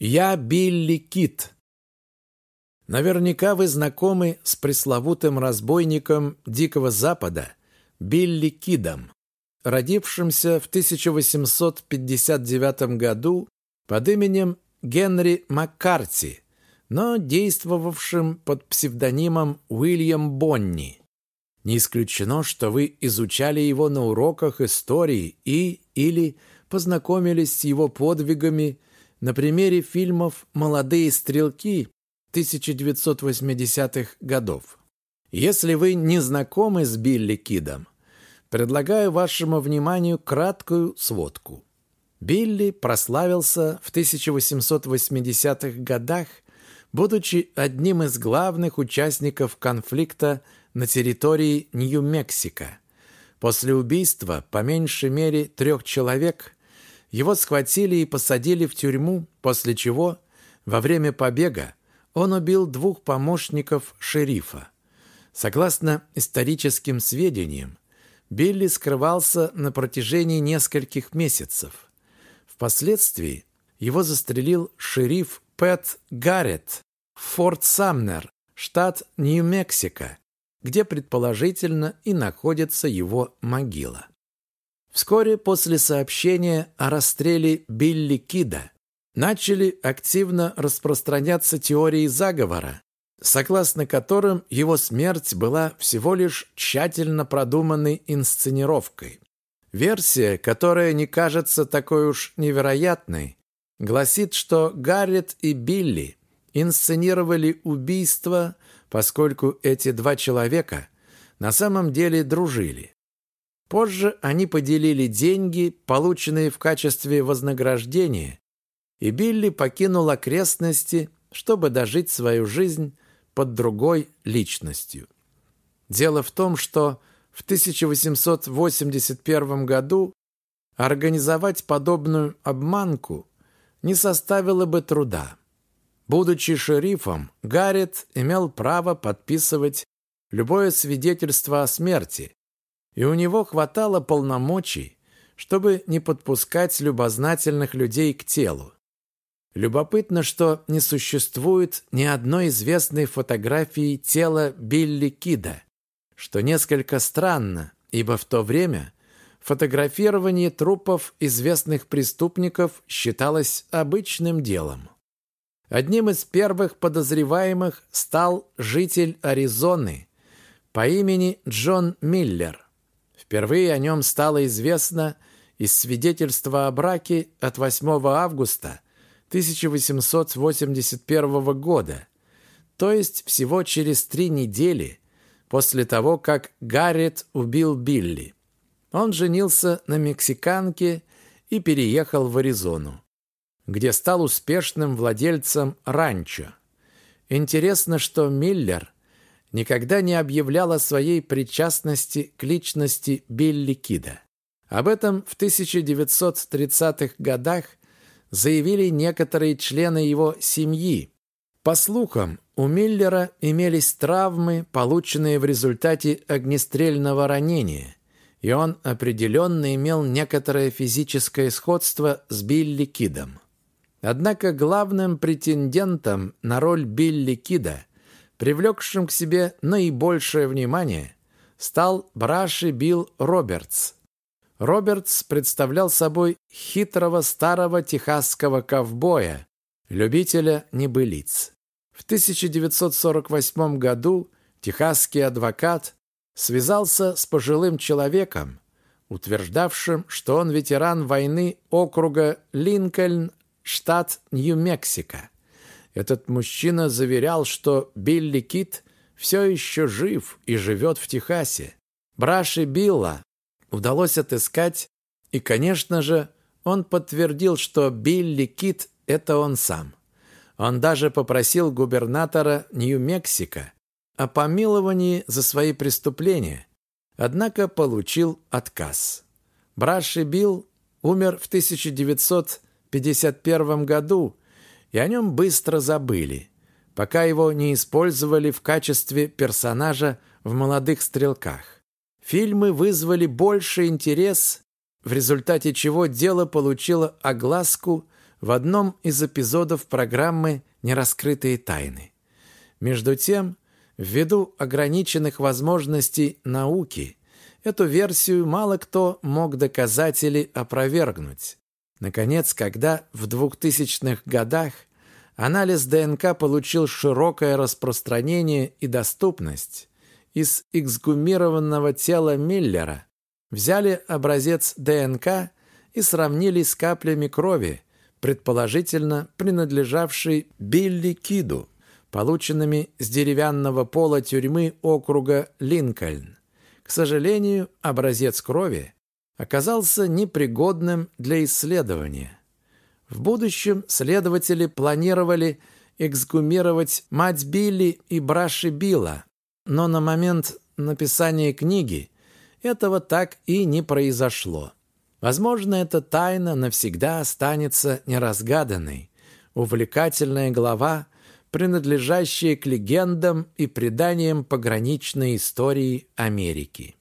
Я Билли Кит. Наверняка вы знакомы с пресловутым разбойником Дикого Запада Билли Кидом, родившимся в 1859 году под именем Генри Маккарти, но действовавшим под псевдонимом Уильям Бонни. Не исключено, что вы изучали его на уроках истории и или познакомились с его подвигами на примере фильмов «Молодые стрелки» 1980-х годов. Если вы не знакомы с Билли Кидом, предлагаю вашему вниманию краткую сводку. Билли прославился в 1880-х годах, будучи одним из главных участников конфликта на территории Нью-Мексико. После убийства по меньшей мере трех человек его схватили и посадили в тюрьму, после чего во время побега он убил двух помощников шерифа. Согласно историческим сведениям, Билли скрывался на протяжении нескольких месяцев. Впоследствии его застрелил шериф Пэт Гарретт в Форт Самнер, штат Нью-Мексико, где предположительно и находится его могила. Вскоре после сообщения о расстреле Билли Кида начали активно распространяться теории заговора, согласно которым его смерть была всего лишь тщательно продуманной инсценировкой. Версия, которая не кажется такой уж невероятной, гласит, что Гаррет и Билли инсценировали убийство, поскольку эти два человека на самом деле дружили. Позже они поделили деньги, полученные в качестве вознаграждения, и Билли покинул окрестности, чтобы дожить свою жизнь под другой личностью. Дело в том, что в 1881 году организовать подобную обманку не составило бы труда. Будучи шерифом, Гаррет имел право подписывать любое свидетельство о смерти, и у него хватало полномочий, чтобы не подпускать любознательных людей к телу. Любопытно, что не существует ни одной известной фотографии тела Билли Кида, что несколько странно, ибо в то время фотографирование трупов известных преступников считалось обычным делом. Одним из первых подозреваемых стал житель Аризоны по имени Джон Миллер. Впервые о нем стало известно из свидетельства о браке от 8 августа 1881 года, то есть всего через три недели после того, как Гаррет убил Билли. Он женился на мексиканке и переехал в Аризону, где стал успешным владельцем ранчо. Интересно, что Миллер – никогда не объявлял о своей причастности к личности Билли Кида. Об этом в 1930-х годах заявили некоторые члены его семьи. По слухам, у Миллера имелись травмы, полученные в результате огнестрельного ранения, и он определенно имел некоторое физическое сходство с Билли Кидом. Однако главным претендентом на роль Билли Кида Привлекшим к себе наибольшее внимание стал Браши Билл Робертс. Робертс представлял собой хитрого старого техасского ковбоя, любителя небылиц. В 1948 году техасский адвокат связался с пожилым человеком, утверждавшим, что он ветеран войны округа Линкольн, штат Нью-Мексико. Этот мужчина заверял, что Билли Кит все еще жив и живет в Техасе. Браши Билла удалось отыскать, и, конечно же, он подтвердил, что Билли Кит – это он сам. Он даже попросил губернатора Нью-Мексико о помиловании за свои преступления, однако получил отказ. Браши Билл умер в 1951 году и о нем быстро забыли, пока его не использовали в качестве персонажа в «Молодых стрелках». Фильмы вызвали больше интерес, в результате чего дело получило огласку в одном из эпизодов программы «Нераскрытые тайны». Между тем, ввиду ограниченных возможностей науки, эту версию мало кто мог доказать или опровергнуть. Наконец, когда в 2000-х годах анализ ДНК получил широкое распространение и доступность, из эксгумированного тела Миллера взяли образец ДНК и сравнили с каплями крови, предположительно принадлежавшей Билли Киду, полученными с деревянного пола тюрьмы округа Линкольн. К сожалению, образец крови оказался непригодным для исследования. В будущем следователи планировали эксгумировать мать Билли и Браши Билла, но на момент написания книги этого так и не произошло. Возможно, эта тайна навсегда останется неразгаданной. Увлекательная глава, принадлежащая к легендам и преданиям пограничной истории Америки.